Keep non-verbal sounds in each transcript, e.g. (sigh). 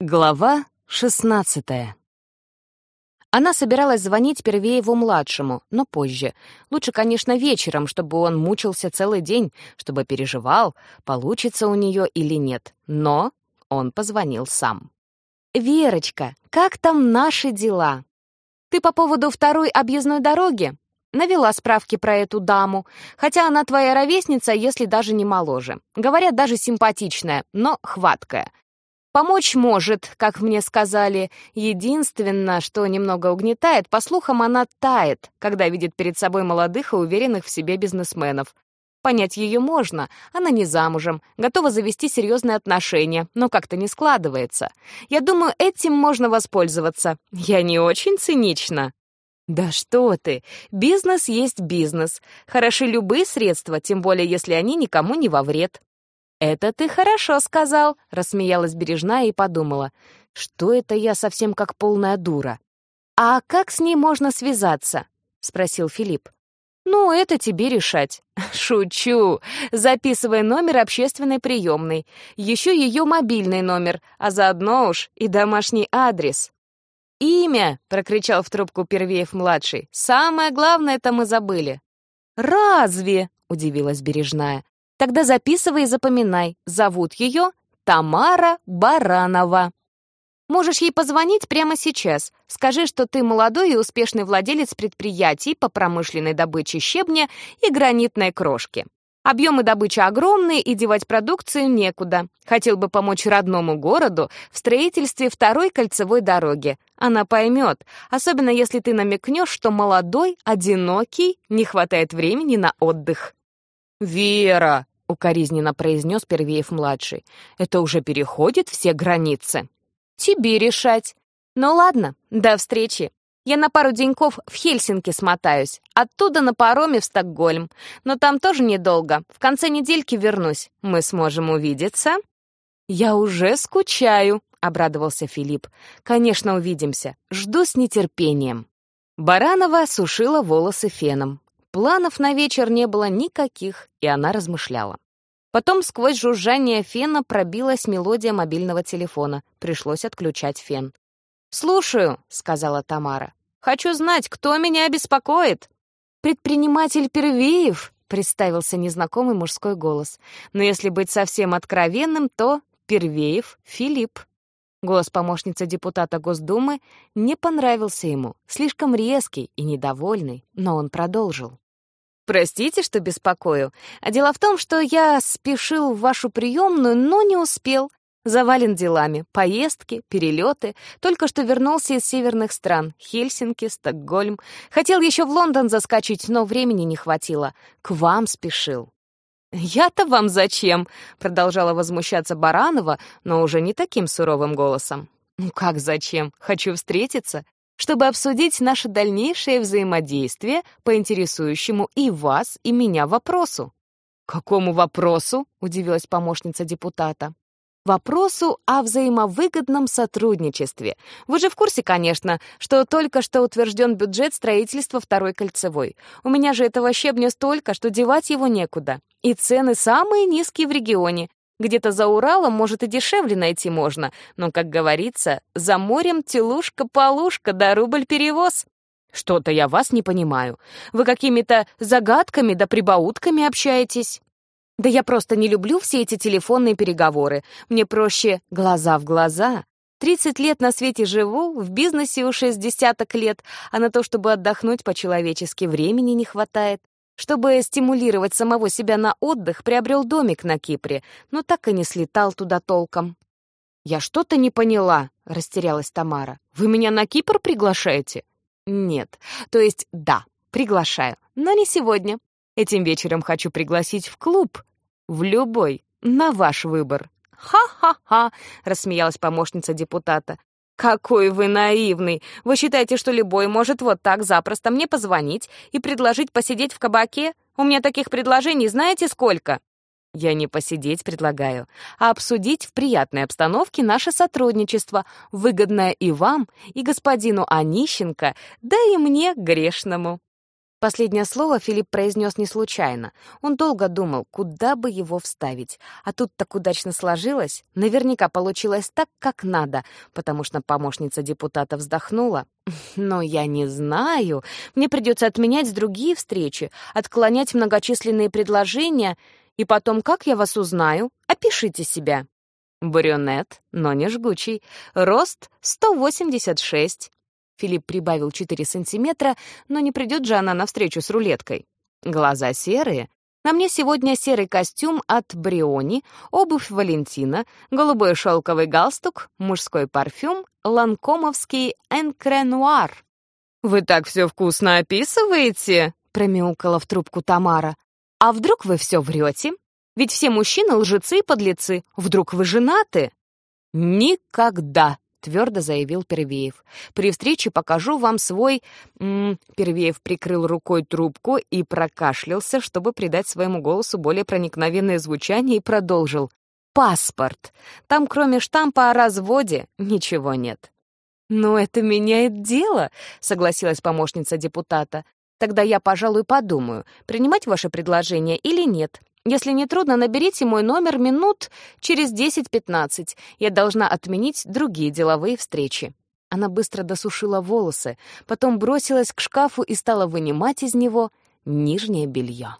Глава шестнадцатая. Она собиралась звонить Первееву-младшему, но позже. Лучше, конечно, вечером, чтобы он мучился целый день, чтобы переживал, получится у нее или нет. Но он позвонил сам. «Верочка, как там наши дела? Ты по поводу второй объездной дороги?» Навела справки про эту даму, хотя она твоя ровесница, если даже не моложе. Говорят, даже симпатичная, но хваткая. Помочь может, как мне сказали. Единственное, что немного угнетает, по слухам, она тает, когда видит перед собой молодых и уверенных в себе бизнесменов. Понять ее можно. Она не замужем, готова завести серьезные отношения, но как-то не складывается. Я думаю, этим можно воспользоваться. Я не очень цинична. Да что ты! Бизнес есть бизнес. Хороши любые средства, тем более если они никому не во вред. «Это ты хорошо сказал», — рассмеялась Бережная и подумала. «Что это я совсем как полная дура?» «А как с ней можно связаться?» — спросил Филипп. «Ну, это тебе решать». (laughs) «Шучу. Записывай номер общественной приемной. Еще ее мобильный номер, а заодно уж и домашний адрес». «Имя!» — прокричал в трубку Первеев-младший. «Самое главное это мы забыли». «Разве?» — удивилась Бережная. Тогда записывай и запоминай. Зовут ее Тамара Баранова. Можешь ей позвонить прямо сейчас. Скажи, что ты молодой и успешный владелец предприятий по промышленной добыче щебня и гранитной крошки. Объемы добычи огромные, и девать продукцию некуда. Хотел бы помочь родному городу в строительстве второй кольцевой дороги. Она поймет, особенно если ты намекнешь, что молодой, одинокий, не хватает времени на отдых. «Вера!» — укоризненно произнес Первеев-младший. «Это уже переходит все границы». «Тебе решать». «Ну ладно, до встречи. Я на пару деньков в Хельсинки смотаюсь, оттуда на пароме в Стокгольм. Но там тоже недолго. В конце недельки вернусь. Мы сможем увидеться?» «Я уже скучаю», — обрадовался Филипп. «Конечно, увидимся. Жду с нетерпением». Баранова сушила волосы феном. Планов на вечер не было никаких, и она размышляла. Потом сквозь жужжание фена пробилась мелодия мобильного телефона. Пришлось отключать фен. «Слушаю», — сказала Тамара. «Хочу знать, кто меня беспокоит?» «Предприниматель Первеев», — представился незнакомый мужской голос. «Но если быть совсем откровенным, то Первеев Филипп». Голос помощницы депутата Госдумы не понравился ему, слишком резкий и недовольный, но он продолжил. «Простите, что беспокою. А дело в том, что я спешил в вашу приемную, но не успел. Завален делами. Поездки, перелеты. Только что вернулся из северных стран. Хельсинки, Стокгольм. Хотел еще в Лондон заскочить, но времени не хватило. К вам спешил. «Я-то вам зачем?» — продолжала возмущаться Баранова, но уже не таким суровым голосом. «Ну как зачем? Хочу встретиться, чтобы обсудить наше дальнейшее взаимодействие по интересующему и вас, и меня вопросу». «Какому вопросу?» — удивилась помощница депутата вопросу о взаимовыгодном сотрудничестве. Вы же в курсе, конечно, что только что утвержден бюджет строительства второй кольцевой. У меня же этого щебня столько, что девать его некуда. И цены самые низкие в регионе. Где-то за Уралом, может, и дешевле найти можно, но, как говорится, за морем телушка-полушка да рубль-перевоз. Что-то я вас не понимаю. Вы какими-то загадками да прибаутками общаетесь. Да я просто не люблю все эти телефонные переговоры. Мне проще глаза в глаза. Тридцать лет на свете живу, в бизнесе уже с десяток лет, а на то, чтобы отдохнуть по-человечески, времени не хватает. Чтобы стимулировать самого себя на отдых, приобрел домик на Кипре, но так и не слетал туда толком. «Я что-то не поняла», — растерялась Тамара. «Вы меня на Кипр приглашаете?» «Нет. То есть да, приглашаю, но не сегодня. Этим вечером хочу пригласить в клуб, в любой, на ваш выбор. «Ха-ха-ха!» — рассмеялась помощница депутата. «Какой вы наивный! Вы считаете, что любой может вот так запросто мне позвонить и предложить посидеть в кабаке? У меня таких предложений знаете сколько?» «Я не посидеть предлагаю, а обсудить в приятной обстановке наше сотрудничество, выгодное и вам, и господину Онищенко, да и мне, грешному». Последнее слово Филипп произнес не случайно. Он долго думал, куда бы его вставить. А тут так удачно сложилось. Наверняка получилось так, как надо, потому что помощница депутата вздохнула. «Но я не знаю. Мне придется отменять другие встречи, отклонять многочисленные предложения. И потом, как я вас узнаю? Опишите себя». Брюнет, но не жгучий. Рост 186. Филипп прибавил 4 сантиметра, но не придет же она навстречу с рулеткой. Глаза серые. На мне сегодня серый костюм от Бриони, обувь Валентина, голубой шелковый галстук, мужской парфюм, ланкомовский энкренуар. «Вы так все вкусно описываете?» — промяукала в трубку Тамара. «А вдруг вы все врете? Ведь все мужчины лжецы и подлецы. Вдруг вы женаты?» «Никогда!» — твердо заявил Первеев. «При встрече покажу вам свой...» М Первеев прикрыл рукой трубку и прокашлялся, чтобы придать своему голосу более проникновенное звучание, и продолжил. «Паспорт. Там кроме штампа о разводе ничего нет». «Но это меняет дело», — согласилась помощница депутата. «Тогда я, пожалуй, подумаю, принимать ваше предложение или нет. Если не трудно, наберите мой номер минут через 10-15. Я должна отменить другие деловые встречи». Она быстро досушила волосы, потом бросилась к шкафу и стала вынимать из него нижнее белье.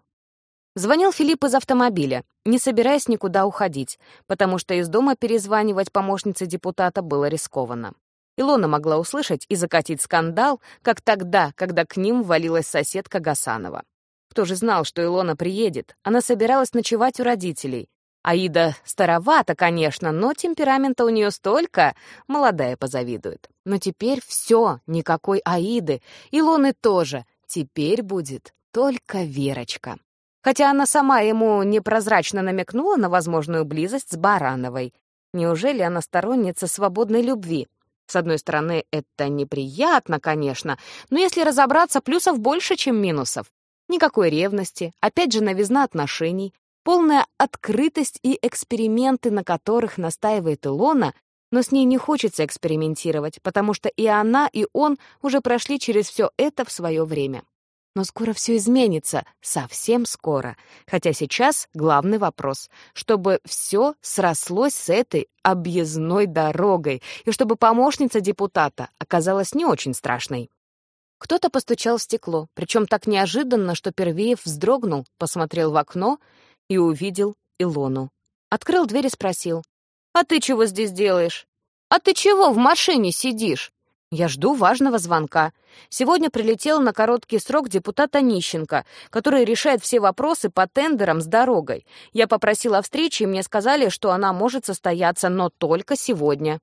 Звонил Филипп из автомобиля, не собираясь никуда уходить, потому что из дома перезванивать помощнице депутата было рискованно. Илона могла услышать и закатить скандал, как тогда, когда к ним ввалилась соседка Гасанова. Кто же знал, что Илона приедет? Она собиралась ночевать у родителей. Аида старовата, конечно, но темперамента у нее столько, молодая позавидует. Но теперь все, никакой Аиды, Илоны тоже. Теперь будет только Верочка. Хотя она сама ему непрозрачно намекнула на возможную близость с Барановой. Неужели она сторонница свободной любви? С одной стороны, это неприятно, конечно, но если разобраться, плюсов больше, чем минусов. Никакой ревности, опять же новизна отношений, полная открытость и эксперименты, на которых настаивает Илона, но с ней не хочется экспериментировать, потому что и она, и он уже прошли через все это в свое время. Но скоро все изменится, совсем скоро. Хотя сейчас главный вопрос, чтобы все срослось с этой объездной дорогой, и чтобы помощница депутата оказалась не очень страшной. Кто-то постучал в стекло, причем так неожиданно, что Первеев вздрогнул, посмотрел в окно и увидел Илону. Открыл дверь и спросил. «А ты чего здесь делаешь? А ты чего в машине сидишь?» «Я жду важного звонка. Сегодня прилетел на короткий срок депутат Онищенко, который решает все вопросы по тендерам с дорогой. Я попросила о встрече, и мне сказали, что она может состояться, но только сегодня.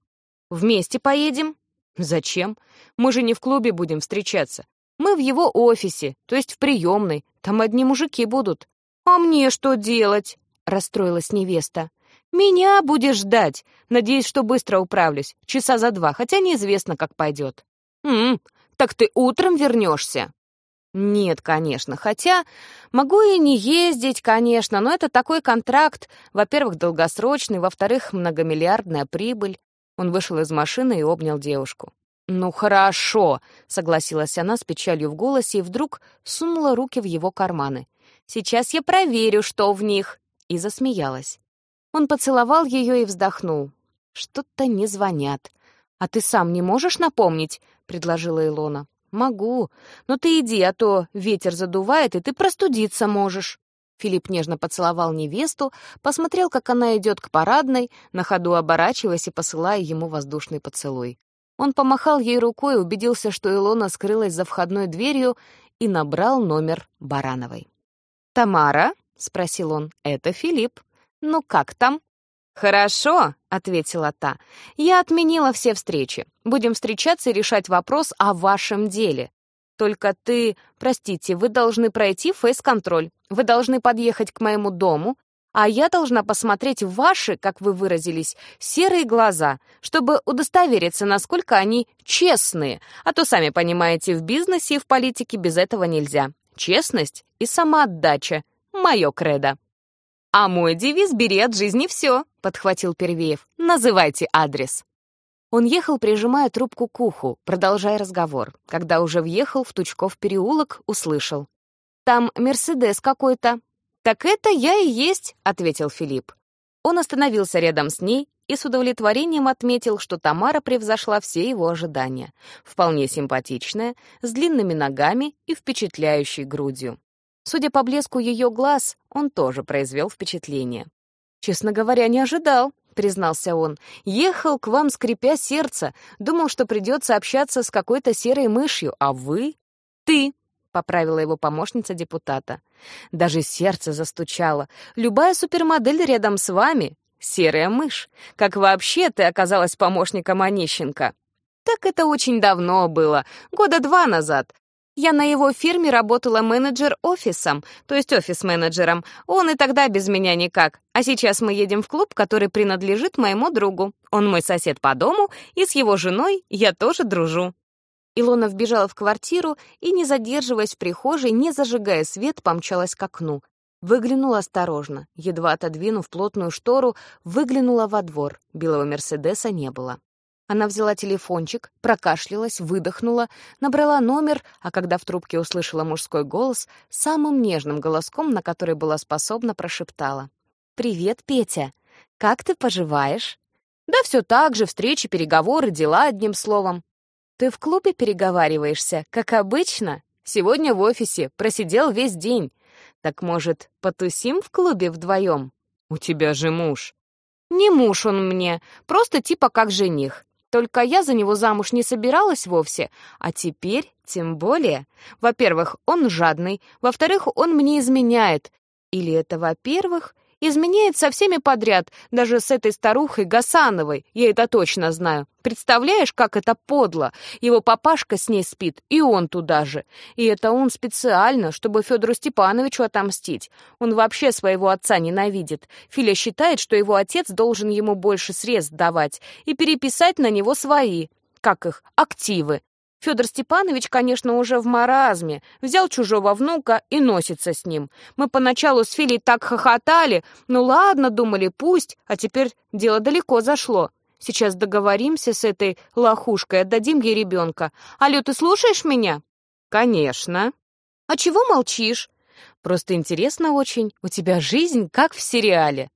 Вместе поедем?» «Зачем? Мы же не в клубе будем встречаться. Мы в его офисе, то есть в приемной. Там одни мужики будут». «А мне что делать?» — расстроилась невеста. «Меня будешь ждать. Надеюсь, что быстро управлюсь. Часа за два, хотя неизвестно, как пойдет». «М так ты утром вернешься?» «Нет, конечно. Хотя могу и не ездить, конечно, но это такой контракт. Во-первых, долгосрочный, во-вторых, многомиллиардная прибыль. Он вышел из машины и обнял девушку. «Ну хорошо», — согласилась она с печалью в голосе и вдруг сунула руки в его карманы. «Сейчас я проверю, что в них», — и засмеялась. Он поцеловал ее и вздохнул. «Что-то не звонят». «А ты сам не можешь напомнить?» — предложила Илона. «Могу. Но ты иди, а то ветер задувает, и ты простудиться можешь». Филипп нежно поцеловал невесту, посмотрел, как она идет к парадной, на ходу оборачиваясь и посылая ему воздушный поцелуй. Он помахал ей рукой, убедился, что Илона скрылась за входной дверью и набрал номер Барановой. «Тамара?» — спросил он. «Это Филипп. Ну как там?» «Хорошо», — ответила та. «Я отменила все встречи. Будем встречаться и решать вопрос о вашем деле. Только ты, простите, вы должны пройти фейс-контроль. Вы должны подъехать к моему дому, а я должна посмотреть ваши, как вы выразились, серые глаза, чтобы удостовериться, насколько они честные. А то, сами понимаете, в бизнесе и в политике без этого нельзя. Честность и самоотдача — мое кредо. «А мой девиз — бери от жизни все», — подхватил Первеев. «Называйте адрес». Он ехал, прижимая трубку к уху, продолжая разговор. Когда уже въехал в Тучков переулок, услышал. «Там Мерседес какой-то». «Так это я и есть», — ответил Филипп. Он остановился рядом с ней и с удовлетворением отметил, что Тамара превзошла все его ожидания. Вполне симпатичная, с длинными ногами и впечатляющей грудью. Судя по блеску ее глаз, он тоже произвел впечатление. «Честно говоря, не ожидал», — признался он. «Ехал к вам, скрипя сердце. Думал, что придется общаться с какой-то серой мышью, а вы...» «Ты», — поправила его помощница депутата. «Даже сердце застучало. Любая супермодель рядом с вами — серая мышь. Как вообще ты оказалась помощником Онищенко?» «Так это очень давно было, года два назад. Я на его фирме работала менеджер-офисом, то есть офис-менеджером. Он и тогда без меня никак. А сейчас мы едем в клуб, который принадлежит моему другу. Он мой сосед по дому, и с его женой я тоже дружу». Илона вбежала в квартиру и, не задерживаясь в прихожей, не зажигая свет, помчалась к окну. Выглянула осторожно. Едва отодвинув плотную штору, выглянула во двор. Белого Мерседеса не было. Она взяла телефончик, прокашлялась, выдохнула, набрала номер, а когда в трубке услышала мужской голос, самым нежным голоском, на который была способна, прошептала. «Привет, Петя. Как ты поживаешь?» «Да все так же, встречи, переговоры, дела, одним словом». «Ты в клубе переговариваешься, как обычно?» «Сегодня в офисе, просидел весь день. Так, может, потусим в клубе вдвоем?» «У тебя же муж». «Не муж он мне, просто типа как жених. Только я за него замуж не собиралась вовсе, а теперь тем более. Во-первых, он жадный, во-вторых, он мне изменяет. Или это во-первых, изменяет со всеми подряд, даже с этой старухой Гасановой, я это точно знаю. Представляешь, как это подло? Его папашка с ней спит, и он туда же. И это он специально, чтобы Федору Степановичу отомстить. Он вообще своего отца ненавидит. Филя считает, что его отец должен ему больше средств давать и переписать на него свои, как их, активы. Федор Степанович, конечно, уже в маразме. Взял чужого внука и носится с ним. Мы поначалу с Филей так хохотали. Ну ладно, думали, пусть. А теперь дело далеко зашло. Сейчас договоримся с этой лохушкой, отдадим ей ребенка. Алло, ты слушаешь меня? Конечно. А чего молчишь? Просто интересно очень. У тебя жизнь как в сериале.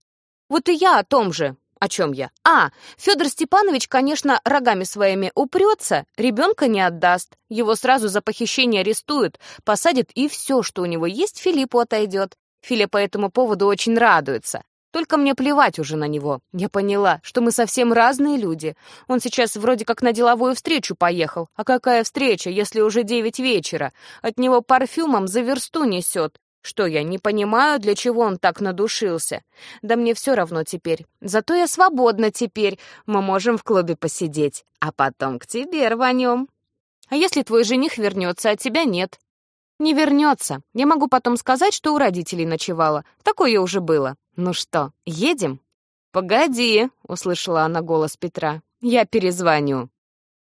Вот и я о том же. О чем я? А, Федор Степанович, конечно, рогами своими упрется, ребенка не отдаст. Его сразу за похищение арестуют, посадят, и все, что у него есть, Филиппу отойдет. Филя по этому поводу очень радуется. Только мне плевать уже на него. Я поняла, что мы совсем разные люди. Он сейчас вроде как на деловую встречу поехал. А какая встреча, если уже девять вечера? От него парфюмом за версту несет. Что я не понимаю, для чего он так надушился? Да мне все равно теперь. Зато я свободна теперь. Мы можем в клубе посидеть, а потом к тебе рванем. А если твой жених вернется, а тебя нет? Не вернется. Я могу потом сказать, что у родителей ночевала. Такое уже было. Ну что, едем? Погоди, услышала она голос Петра. Я перезвоню.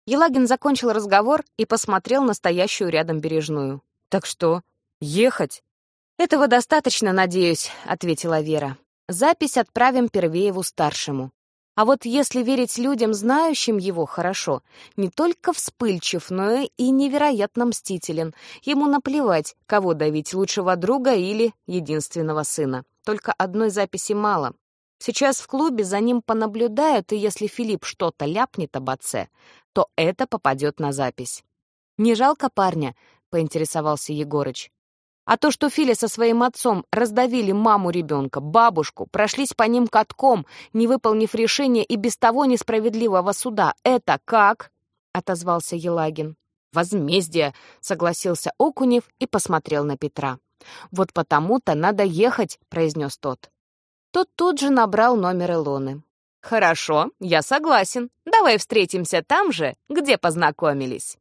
Елагин закончил разговор и посмотрел на стоящую рядом бережную. «Так что, ехать?» «Этого достаточно, надеюсь», — ответила Вера. «Запись отправим Первееву-старшему. А вот если верить людям, знающим его хорошо, не только вспыльчив, но и невероятно мстителен. Ему наплевать, кого давить, лучшего друга или единственного сына. Только одной записи мало. Сейчас в клубе за ним понаблюдают, и если Филипп что-то ляпнет об отце, то это попадет на запись. «Не жалко парня?» — поинтересовался Егорыч. А то, что Филя со своим отцом раздавили маму ребенка, бабушку, прошлись по ним катком, не выполнив решение и без того несправедливого суда, это как? — отозвался Елагин. «Возмездие», — согласился Окунев и посмотрел на Петра. «Вот потому-то надо ехать», — произнес тот. Тот тут же набрал номер Илоны. «Хорошо, я согласен. Давай встретимся там же, где познакомились».